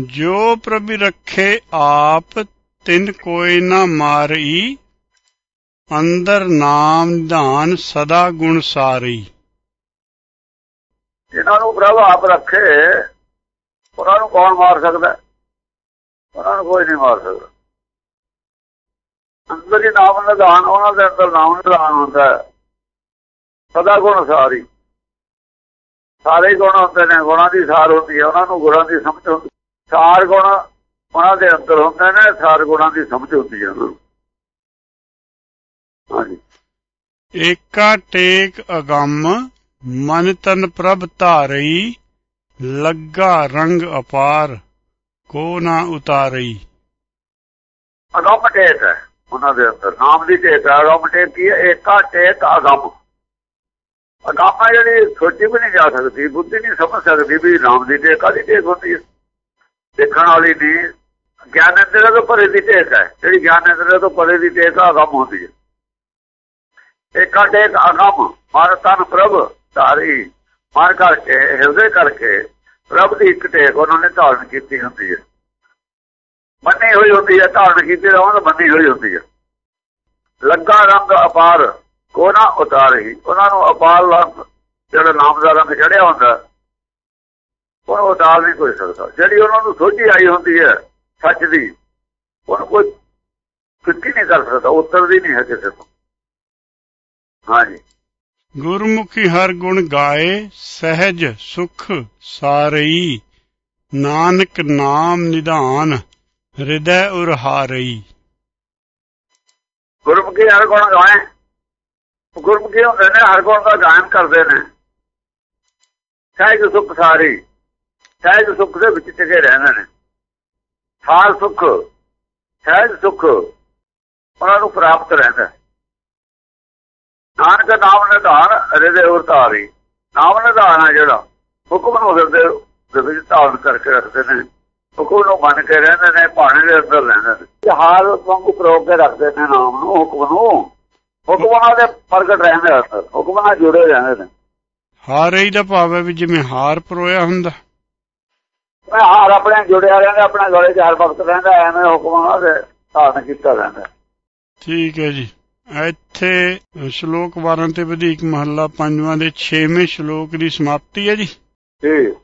ਜੋ ਪ੍ਰਭु ਰੱਖੇ ਆਪ, ਤਿੰਨ ਕੋਈ ਨਾ ਮਾਰਈ ਅੰਦਰ ਨਾਮ ਨਿਧਾਨ ਸਦਾ ਗੁਣ ਸਾਰੀ। ਜਿਨ੍ਹਾਂ ਨੂੰ ਪ੍ਰਭ ਆਪ ਰੱਖੇ, ਉਹਨਾਂ ਨੂੰ ਕੌਣ ਮਾਰ ਸਕਦਾ? ਹੈ? ਉਹਨਾਂ ਨੂੰ ਕੋਈ ਨਹੀਂ ਮਾਰ ਸਕਦਾ। ਅੰਦਰ ਹੀ ਨਾਮ ਨਿਧਾਨ, ਉਹਨਾਂ ਦੇ ਅੰਦਰ ਨਾਮ ਨਿਧਾਨ ਹੁੰਦਾ ਹੈ। ਸਦਾ ਗੁਣ ਸਾਰੀ। ਸਾਰੇ ਗੁਣ ਹੁੰਦੇ ਨੇ, ਗੁਣਾਂ ਦੀ ਸਾਰ ਹੁੰਦੀ ਹੈ, ਉਹਨਾਂ ਨੂੰ ਗੁਣਾਂ ਦੀ ਸਮਝ ਹੁੰਦੀ ਸਾਰ ਗੁਣ ਉਹਨਾਂ ਦੇ ਅੰਦਰ ਹੁੰਦੇ ਨੇ ਸਾਰ ਗੁਣਾਂ ਦੀ ਸਮਝ ਹੁੰਦੀ ਹੈ ਉਹਨਾਂ ਨੂੰ ਹਾਂਜੀ। ਏਕਾ ਟੇਕ ਅਗੰਮ ਮਨ ਤਨ ਪ੍ਰਭ ਧਾਰਈ ਲੱਗਾ ਰੰਗ ਅਪਾਰ ਕੋ ਨਾ ਉਤਾਰਈ। ਅਗੰਮ ਟੇਕ ਹੈ ਉਹਨਾਂ ਦੇ ਅੰਦਰ। ਨਾਮ ਦੀ ਟੇਕ ਹੈ ਅਗੰਮ ਟੇਕ ਕੀ ਹੈ? ਏਕਾ ਟੇਕ ਅਗੰਮ। ਅਗੰਮ ਜਿਹੜੀ ਸੋਚੀ ਵੀ ਨਹੀਂ ਜਾ ਸਕਦੀ ਬੁੱਧੀ ਨਹੀਂ ਸਮਝ ਸਕਦੀ ਵੀ ਨਾਮ ਦੀ ਟੇਕ ਕਾਦੀ ਟੇਕ ਹੁੰਦੀ ਹੈ। ਦੇਖਣ ਵਾਲੀ ਨਹੀਂ ਗਿਆਨ ਇੰਦਰਾ ਤੋਂ ਪਰੇ ਦੀ ਟੇਕ ਹੈ। ਜਿਹੜੀ ਗਿਆਨ ਇੰਦਰਾ ਤੋਂ ਪਰੇ ਦੀ ਟੇਕ ਅਗੰਮ ਹੁੰਦੀ ਹੈ। ਏਕਾ ਟੇਕ ਅਗੰਮ। ਮਨ ਤਨ ਪ੍ਰਭ ਧਾਰੀ। ਮਨ ਕਰਕੇ, ਹਿਰਦੇ ਕਰਕੇ ਪ੍ਰਭ ਦੀ ਇੱਕ ਟੇਕ ਉਹਨਾਂ ਨੇ ਧਾਰਨ ਕੀਤੀ ਹੁੰਦੀ ਹੈ। ਮੰਨੀ ਹੋਈ ਹੁੰਦੀ ਹੈ, ਧਾਰਨ ਕੀਤੀ ਰਹਾਂ ਤਾਂ ਮੰਨੀ ਹੋਈ ਹੁੰਦੀ ਹੈ। ਲੱਗਾ ਰੰਗ ਅਪਾਰ ਕੋਨਾ ਉਤਾਰੀ। ਉਹਨਾਂ ਨੂੰ ਅਪਾਰ ਰੰਗ, ਜਿਹੜਾ ਨਾਮ ਦਾ ਰੰਗ ਚੜਿਆ ਹੁੰਦਾ ਉਹ ਉਤਾਰ ਨਹੀਂ ਕੋਈ ਸਕਦਾ। ਜਿਹੜੀ ਉਹਨਾਂ ਨੂੰ ਸੋਝੀ ਆਈ ਹੁੰਦੀ ਹੈ ਸੱਚ ਦੀ ਉਹਨੂੰ ਕੋਈ ਫਿੱਕੀ ਨਹੀਂ ਕਰ ਸਕਦਾ ਉਤਰਦੀ ਨਹੀਂ ਹੈ ਕਿਸੇ ਤੋਂ ਹਾਂਜੀ। ਗੁਰਮੁਖੀ ਹਰ ਗੁਣ ਗਾਏ ਸਹਿਜ ਸੁਖ ਸਾਰਈ ਨਾਨਕ ਨਾਮ ਨਿਧਾਨ ਹਿਰਦੈ ਉਰਹਾਰਈ ਗੁਰਮੁਖੀ ਹਰ ਗੁਣ ਗਾਏ ਗੁਰਮੁਖੀ ਹੁੰਦੇ ਨੇ ਹਰ ਗੁਣ ਦਾ ਗਾਇਨ ਕਰਦੇ ਨੇ। ਸਹਿਜ ਸੁਖ ਸਾਰੀ ਸਹਿਜ ਸੁਖ ਦੇ ਵਿੱਚ ਟਿਕੇ ਰਹਿੰਦੇ ਨੇ। ਸਾਰ ਸੁਖ, ਸਹਿਜ ਸੁਖ, ਉਹਨਾਂ ਨੂੰ ਪ੍ਰਾਪਤ ਰਹਿੰਦਾ। ਨਾਨਕ ਨਾਮ ਨਿਧਾਨ ਹਿਰਦੇ ਉਰਤਾਰੀ ਨਾਮ ਨਿਧਾਨ ਹੈ ਜਿਹੜਾ, ਹੁਕਮ ਨੂੰ ਹਿਰਦੇ ਦੇ ਵਿੱਚ ਧਾਰਨ ਕਰਕੇ ਰੱਖਦੇ ਨੇ। ਹੁਕਮ ਨੂੰ ਮੰਨ ਕੇ ਰਹਿੰਦੇ ਨੇ, ਭਾਣੇ ਦੇ ਅੰਦਰ ਰਹਿੰਦੇ ਨੇ। ਹਾਲ ਵਾਂਗੂ ਪ੍ਰੋਗ ਕੇ ਰੱਖਦੇ ਨੇ ਨਾਮ ਨੂੰ, ਹੁਕਮ ਨੂੰ। ਹੁਕਮਾਂ ਦੇ ਪ੍ਰਗਟ ਰਹਿੰਦੇ ਅੰਦਰ। ਹੁਕਮ ਨਾਲ ਜੁੜੇ ਰਹਿੰਦੇ ਨੇ। ਹਾਰ ਹਾਰਈ ਦਾ ਭਾਵ ਹੈ ਵੀ ਜਿਵੇਂ ਹਾਰ ਪਰੋਇਆ ਹੁੰਦਾ। ਮੈਂ ਹਾਰ ਆਪਣੇ ਜੁੜਿਆ ਰਹਿੰਦਾ ਆਪਣੇ ਗਲੇ 'ਚ ਹਰ ਵਕਤ ਰਹਿੰਦਾ ਐਵੇਂ ਹੁਕਮ ਦੇ ਧਾਰਨ ਕੀਤਾ ਰਹਿੰਦਾ। ਠੀਕ ਹੈ ਜੀ। ਇੱਥੇ ਸ਼ਲੋਕ 12 ਤੇ ਵਧੇਕ ਮਹੱਲਾ ਪੰਜਵਾਂ ਦੇ 6ਵੇਂ ਸ਼ਲੋਕ ਦੀ ਸਮਾਪਤੀ ਹੈ ਜੀ। ਠੀਕ